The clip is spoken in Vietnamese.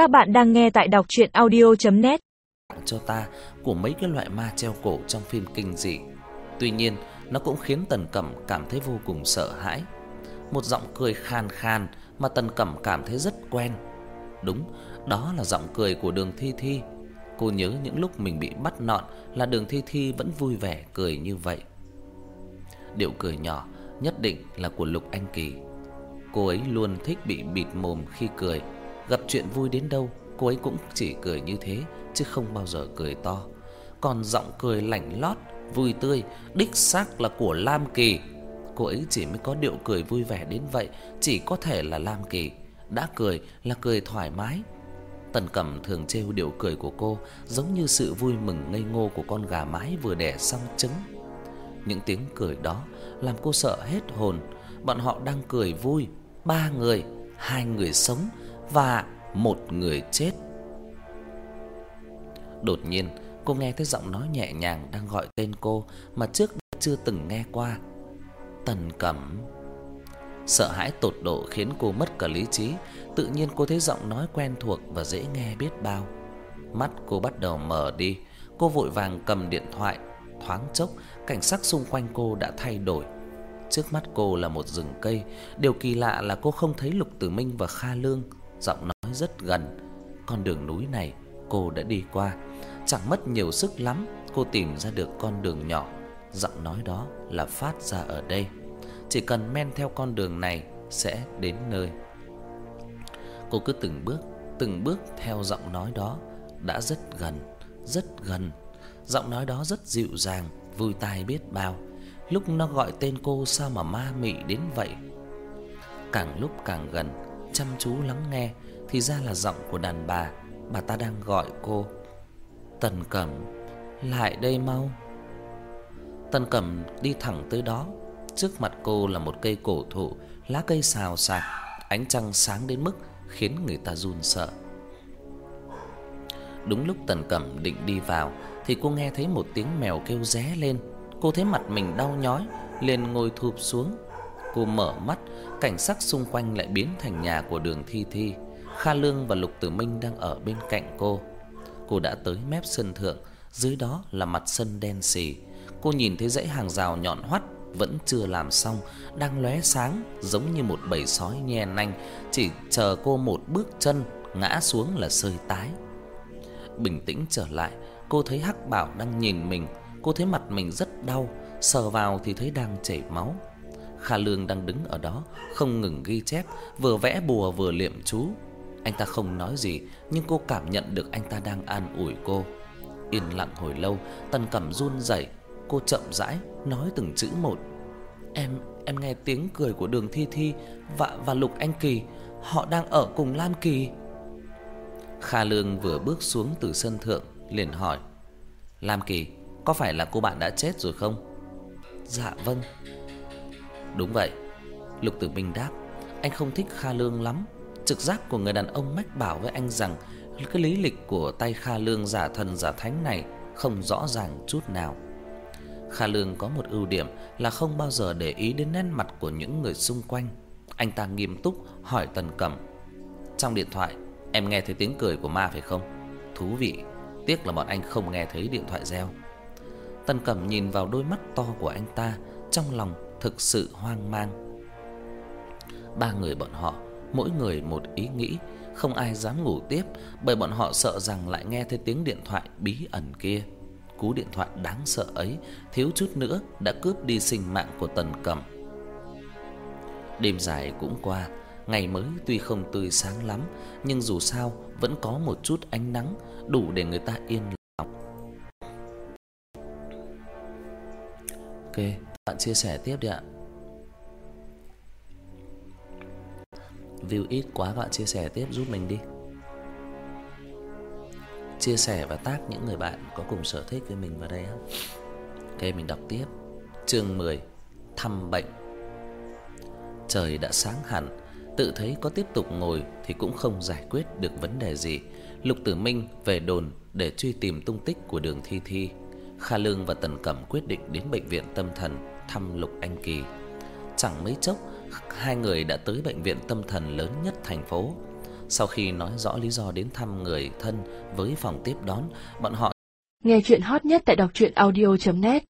Các bạn đang nghe tại đọc audio net cho ta của mấy cái loại ma treo cổ trong phim kinh dị. Tuy nhiên, nó cũng khiến Tần Cẩm cảm thấy vô cùng sợ hãi. Một giọng cười khan khan mà Tần Cẩm cảm thấy rất quen. Đúng, đó là giọng cười của Đường Thi Thi. Cô nhớ những lúc mình bị bắt nọn là Đường Thi Thi vẫn vui vẻ cười như vậy. Điệu cười nhỏ nhất định là của Lục Anh Kỳ. Cô ấy luôn thích bị bịt mồm khi cười, gặp chuyện vui đến đâu, cô ấy cũng chỉ cười như thế chứ không bao giờ cười to. Còn giọng cười lạnh lót, vui tươi đích xác là của Lam Kỳ. Cô ấy chỉ mới có điệu cười vui vẻ đến vậy, chỉ có thể là Lam Kỳ. Đã cười là cười thoải mái. Tần Cẩm thường trêu điệu cười của cô giống như sự vui mừng ngây ngô của con gà mái vừa đẻ xong trứng. Những tiếng cười đó làm cô sợ hết hồn. Bọn họ đang cười vui, ba người, hai người sống và một người chết. Đột nhiên, cô nghe thấy giọng nói nhẹ nhàng đang gọi tên cô mà trước đây chưa từng nghe qua. Tần Cẩm. Sợ hãi tột độ khiến cô mất cả lý trí, tự nhiên cô thấy giọng nói quen thuộc và dễ nghe biết bao. Mắt cô bắt đầu mở đi, cô vội vàng cầm điện thoại, thoáng chốc cảnh sắc xung quanh cô đã thay đổi. Trước mắt cô là một rừng cây, điều kỳ lạ là cô không thấy Lục Tử Minh và Kha Lương, giọng nói rất gần. Con đường núi này cô đã đi qua, chẳng mất nhiều sức lắm, cô tìm ra được con đường nhỏ. Giọng nói đó là phát ra ở đây. Chỉ cần men theo con đường này sẽ đến nơi. Cô cứ từng bước, từng bước theo giọng nói đó đã rất gần, rất gần. Giọng nói đó rất dịu dàng, vui tai biết bao. Lúc nó gọi tên cô sao mà ma mị đến vậy? Càng lúc càng gần, chăm chú lắng nghe thì ra là giọng của đàn bà, bà ta đang gọi cô. Tần Cẩm, lại đây mau. Tần Cẩm đi thẳng tới đó, trước mặt cô là một cây cổ thụ, lá cây xào xạc, ánh trăng sáng đến mức khiến người ta run sợ. Đúng lúc Tần Cẩm định đi vào thì cô nghe thấy một tiếng mèo kêu ré lên. Cô thấy mặt mình đau nhói, liền ngồi thụp xuống. Cô mở mắt, cảnh sắc xung quanh lại biến thành nhà của Đường Thi Thi. Kha Lương và Lục Tử Minh đang ở bên cạnh cô. Cô đã tới mép sân thượng, dưới đó là mặt sân đen sì. Cô nhìn thấy dãy hàng rào nhọn hoắt vẫn chưa làm xong, đang lóe sáng giống như một bầy sói nhe nanh, chỉ chờ cô một bước chân ngã xuống là sơi tái. Bình tĩnh trở lại, cô thấy Hắc Bảo đang nhìn mình, cô thấy mặt mình rất đau, sờ vào thì thấy đang chảy máu. Kha Lương đang đứng ở đó, không ngừng ghi chép, vừa vẽ bùa vừa liệm chú. Anh ta không nói gì, nhưng cô cảm nhận được anh ta đang an ủi cô. Yên lặng hồi lâu, Tần Cẩm run rẩy, cô chậm rãi nói từng chữ một. "Em em nghe tiếng cười của Đường Thi Thi và và Lục Anh Kỳ, họ đang ở cùng Lam Kỳ." Kha Lương vừa bước xuống từ sân thượng liền hỏi: "Lam Kỳ, có phải là cô bạn đã chết rồi không?" "Dạ vâng." "Đúng vậy." Lục Tử Minh đáp, anh không thích Kha Lương lắm. Trực giác của người đàn ông mách bảo với anh rằng cái lý lịch của tay Kha Lương giả thần giả thánh này không rõ ràng chút nào. Kha Lương có một ưu điểm là không bao giờ để ý đến nét mặt của những người xung quanh. Anh ta nghiêm túc hỏi Tần Cẩm: "Trong điện thoại, em nghe thấy tiếng cười của ma phải không? Thú vị, tiếc là bọn anh không nghe thấy điện thoại reo." Tần Cẩm nhìn vào đôi mắt to của anh ta, trong lòng thực sự hoang mang. Ba người bọn họ, mỗi người một ý nghĩ, không ai dám ngủ tiếp bởi bọn họ sợ rằng lại nghe thấy tiếng điện thoại bí ẩn kia. Cú điện thoại đáng sợ ấy thiếu chút nữa đã cướp đi sinh mạng của Tần Cẩm. Đêm dài cũng qua, ngày mới tuy không tươi sáng lắm, nhưng dù sao vẫn có một chút ánh nắng đủ để người ta yên lòng. Ok, bạn chia sẻ tiếp đi ạ. View ít quá các bạn chia sẻ tiếp giúp mình đi. Chia sẻ và tag những người bạn có cùng sở thích với mình vào đây á. Ok mình đọc tiếp. Chương 10: Thăm bệnh. Trời đã sáng hẳn, tự thấy có tiếp tục ngồi thì cũng không giải quyết được vấn đề gì. Lục Tử Minh về đồn để truy tìm tung tích của Đường Thi Thi. Kha Lương và Tần Cẩm quyết định đến bệnh viện tâm thần thăm Lục Anh Kỳ. Chẳng mấy chốc, hai người đã tới bệnh viện tâm thần lớn nhất thành phố. Sau khi nói rõ lý do đến thăm người thân với phòng tiếp đón, bọn họ Nghe chuyện hot nhất tại đọc truyện audio net